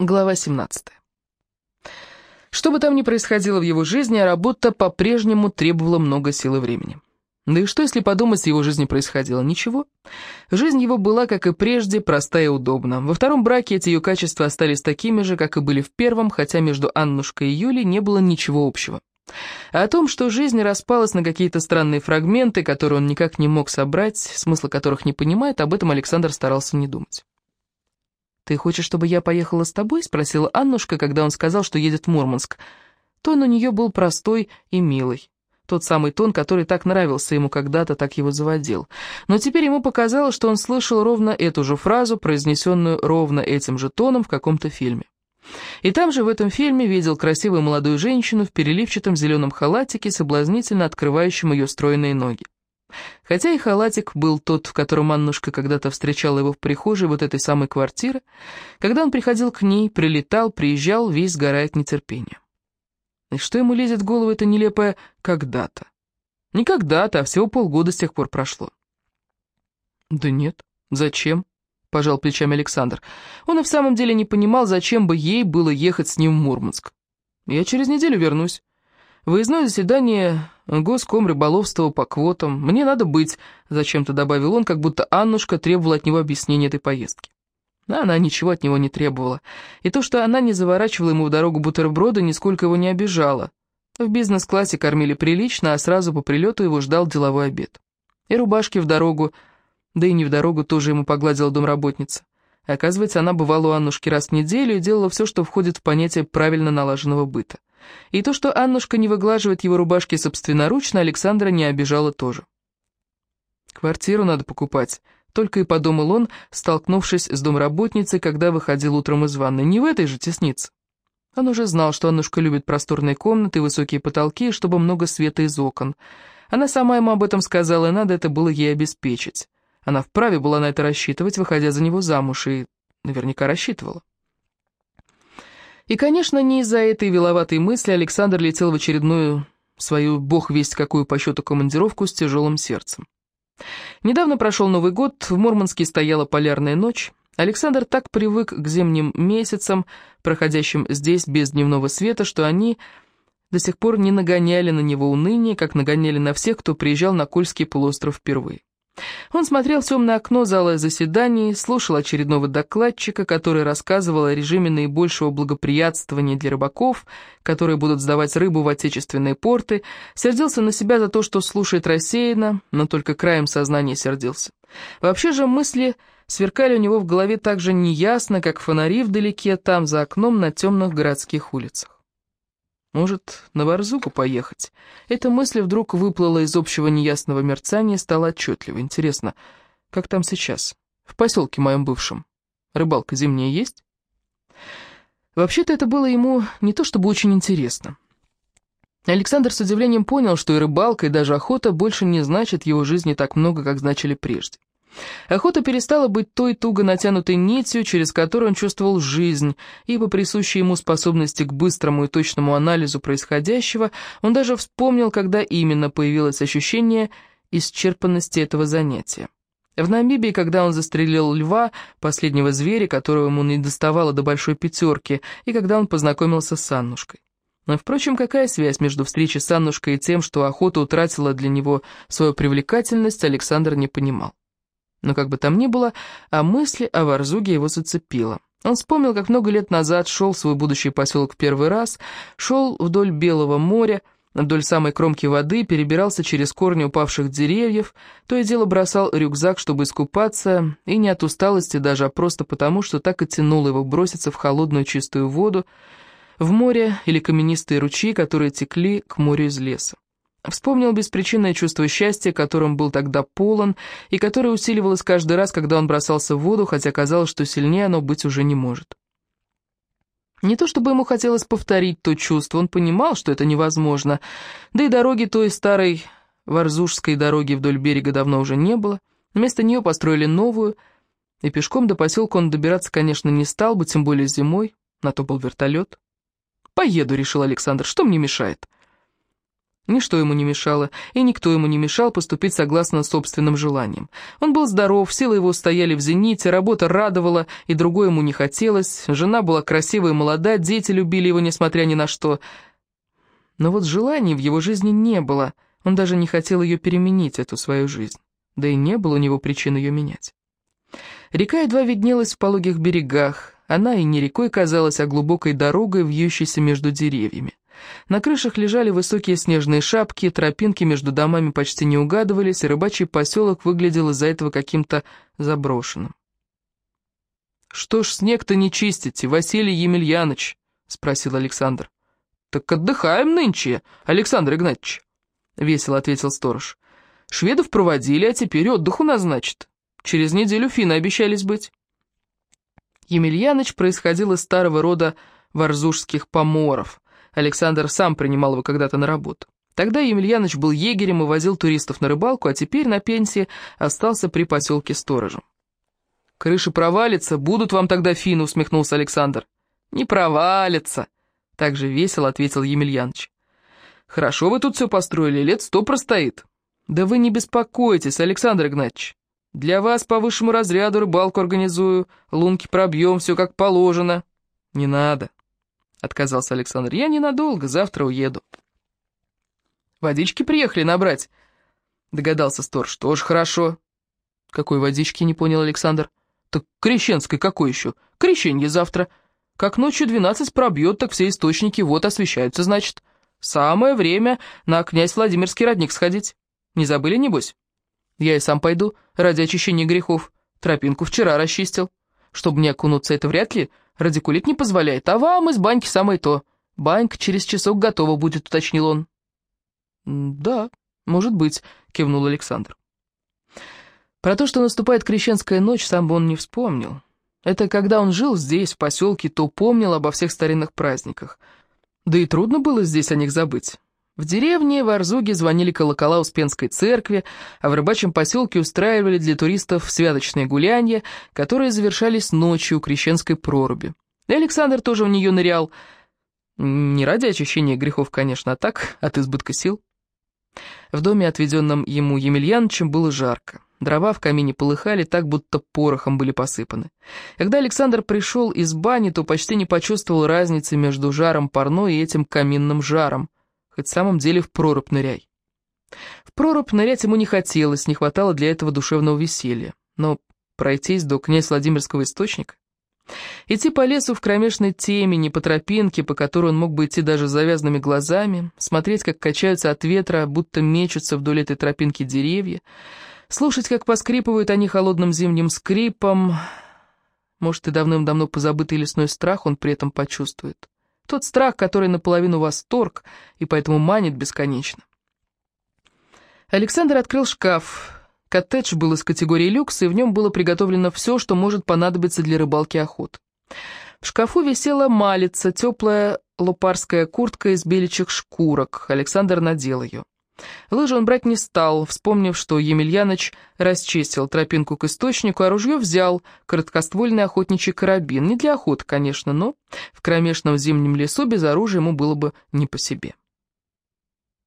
Глава 17. Что бы там ни происходило в его жизни, работа по-прежнему требовала много сил и времени. Да и что, если подумать, в его жизни происходило? Ничего. Жизнь его была, как и прежде, простая и удобна. Во втором браке эти ее качества остались такими же, как и были в первом, хотя между Аннушкой и Юлей не было ничего общего. А о том, что жизнь распалась на какие-то странные фрагменты, которые он никак не мог собрать, смысла которых не понимает, об этом Александр старался не думать. «Ты хочешь, чтобы я поехала с тобой?» — спросила Аннушка, когда он сказал, что едет в Мурманск. Тон у нее был простой и милый. Тот самый тон, который так нравился ему когда-то, так его заводил. Но теперь ему показалось, что он слышал ровно эту же фразу, произнесенную ровно этим же тоном в каком-то фильме. И там же в этом фильме видел красивую молодую женщину в переливчатом зеленом халатике, соблазнительно открывающем ее стройные ноги. Хотя и халатик был тот, в котором Аннушка когда-то встречала его в прихожей вот этой самой квартиры, когда он приходил к ней, прилетал, приезжал, весь сгорая от нетерпения. И что ему лезет в голову это нелепое «когда-то»? Не когда-то, а всего полгода с тех пор прошло. «Да нет, зачем?» — пожал плечами Александр. Он и в самом деле не понимал, зачем бы ей было ехать с ним в Мурманск. «Я через неделю вернусь. Выездное заседание Госком рыболовства по квотам. Мне надо быть, зачем-то добавил он, как будто Аннушка требовала от него объяснения этой поездки. Но она ничего от него не требовала. И то, что она не заворачивала ему в дорогу бутерброда, нисколько его не обижало. В бизнес-классе кормили прилично, а сразу по прилету его ждал деловой обед. И рубашки в дорогу, да и не в дорогу тоже ему погладила домработница. Оказывается, она бывала у Аннушки раз в неделю и делала все, что входит в понятие правильно налаженного быта. И то, что Аннушка не выглаживает его рубашки собственноручно, Александра не обижала тоже. «Квартиру надо покупать», — только и подумал он, столкнувшись с домработницей, когда выходил утром из ванной. «Не в этой же теснице». Он уже знал, что Аннушка любит просторные комнаты, высокие потолки чтобы много света из окон. Она сама ему об этом сказала, и надо это было ей обеспечить. Она вправе была на это рассчитывать, выходя за него замуж, и наверняка рассчитывала. И, конечно, не из-за этой виловатой мысли Александр летел в очередную свою бог весть какую по счету командировку с тяжелым сердцем. Недавно прошел Новый год, в Мурманске стояла полярная ночь. Александр так привык к зимним месяцам, проходящим здесь без дневного света, что они до сих пор не нагоняли на него уныние, как нагоняли на всех, кто приезжал на Кольский полуостров впервые. Он смотрел в темное окно зала заседаний, слушал очередного докладчика, который рассказывал о режиме наибольшего благоприятствования для рыбаков, которые будут сдавать рыбу в отечественные порты, сердился на себя за то, что слушает рассеянно, но только краем сознания сердился. Вообще же мысли сверкали у него в голове так же неясно, как фонари вдалеке, там, за окном, на темных городских улицах. Может, на Барзуку поехать? Эта мысль вдруг выплыла из общего неясного мерцания стала отчетливо. Интересно, как там сейчас? В поселке моем бывшем. Рыбалка зимняя есть? Вообще-то это было ему не то чтобы очень интересно. Александр с удивлением понял, что и рыбалка, и даже охота больше не значат в его жизни так много, как значили прежде. Охота перестала быть той туго натянутой нитью, через которую он чувствовал жизнь, и по присущей ему способности к быстрому и точному анализу происходящего, он даже вспомнил, когда именно появилось ощущение исчерпанности этого занятия. В Намибии, когда он застрелил льва, последнего зверя, которого ему не доставало до большой пятерки, и когда он познакомился с Аннушкой. Но, впрочем, какая связь между встречей с Аннушкой и тем, что охота утратила для него свою привлекательность, Александр не понимал. Но как бы там ни было, а мысли о Варзуге его зацепило. Он вспомнил, как много лет назад шел в свой будущий поселок первый раз, шел вдоль Белого моря, вдоль самой кромки воды, перебирался через корни упавших деревьев, то и дело бросал рюкзак, чтобы искупаться, и не от усталости даже, а просто потому, что так и тянуло его броситься в холодную чистую воду, в море или каменистые ручьи, которые текли к морю из леса. Вспомнил беспричинное чувство счастья, которым был тогда полон, и которое усиливалось каждый раз, когда он бросался в воду, хотя казалось, что сильнее оно быть уже не может. Не то чтобы ему хотелось повторить то чувство, он понимал, что это невозможно, да и дороги той старой Варзужской дороги вдоль берега давно уже не было, вместо нее построили новую, и пешком до поселка он добираться, конечно, не стал бы, тем более зимой, на то был вертолет. «Поеду», — решил Александр, — «что мне мешает?» Ничто ему не мешало, и никто ему не мешал поступить согласно собственным желаниям. Он был здоров, силы его стояли в зените, работа радовала, и другое ему не хотелось, жена была красивая и молода, дети любили его, несмотря ни на что. Но вот желаний в его жизни не было, он даже не хотел ее переменить, эту свою жизнь. Да и не было у него причин ее менять. Река едва виднелась в пологих берегах, она и не рекой казалась, а глубокой дорогой, вьющейся между деревьями. На крышах лежали высокие снежные шапки, тропинки между домами почти не угадывались, и рыбачий поселок выглядел из-за этого каким-то заброшенным. «Что ж снег-то не чистите, Василий Емельянович?» — спросил Александр. «Так отдыхаем нынче, Александр Игнатьевич», — весело ответил сторож. «Шведов проводили, а теперь отдыху назначат. Через неделю финны обещались быть». Емельяныч происходил из старого рода варзужских поморов — Александр сам принимал его когда-то на работу. Тогда Емельяныч был егерем и возил туристов на рыбалку, а теперь на пенсии остался при поселке сторожем. «Крыша провалится, будут вам тогда финны», — усмехнулся Александр. «Не провалится», — также весело ответил Емельяныч. «Хорошо вы тут все построили, лет сто простоит». «Да вы не беспокойтесь, Александр Игнатьевич. Для вас по высшему разряду рыбалку организую, лунки пробьем, все как положено». «Не надо», — отказался Александр. «Я ненадолго, завтра уеду». «Водички приехали набрать», — догадался сторож. «Тоже хорошо». «Какой водички?» — не понял Александр. «Так крещенской какой еще? Крещенье завтра. Как ночью двенадцать пробьет, так все источники вот освещаются, значит. Самое время на князь Владимирский родник сходить. Не забыли, небось? Я и сам пойду, ради очищения грехов. Тропинку вчера расчистил. Чтобы не окунуться, это вряд ли. Радикулит не позволяет, а вам из баньки самое то. Банька через часок готова будет, уточнил он. «Да, может быть», — кивнул Александр. Про то, что наступает крещенская ночь, сам бы он не вспомнил. Это когда он жил здесь, в поселке, то помнил обо всех старинных праздниках. Да и трудно было здесь о них забыть. В деревне в Арзуге звонили колокола Успенской церкви, а в рыбачьем поселке устраивали для туристов святочные гулянья, которые завершались ночью у Крещенской проруби. И Александр тоже в нее нырял. Не ради очищения грехов, конечно, а так, от избытка сил. В доме, отведенном ему Емельяновичем, было жарко. Дрова в камине полыхали так, будто порохом были посыпаны. Когда Александр пришел из бани, то почти не почувствовал разницы между жаром парной и этим каминным жаром хоть в самом деле в прорубь ныряй. В прорубь нырять ему не хотелось, не хватало для этого душевного веселья. Но пройтись до князь Владимирского источника? Идти по лесу в кромешной темени, по тропинке, по которой он мог бы идти даже с завязанными глазами, смотреть, как качаются от ветра, будто мечутся вдоль этой тропинки деревья, слушать, как поскрипывают они холодным зимним скрипом. Может, и давным-давно позабытый лесной страх он при этом почувствует. Тот страх, который наполовину восторг и поэтому манит бесконечно. Александр открыл шкаф. Коттедж был из категории люкс, и в нем было приготовлено все, что может понадобиться для рыбалки охот. В шкафу висела малица, теплая лопарская куртка из беличьих шкурок. Александр надел ее. Лыжи он брать не стал, вспомнив, что Емельяныч расчистил тропинку к источнику, а ружье взял, короткоствольный охотничий карабин. Не для охоты, конечно, но в кромешном зимнем лесу без оружия ему было бы не по себе.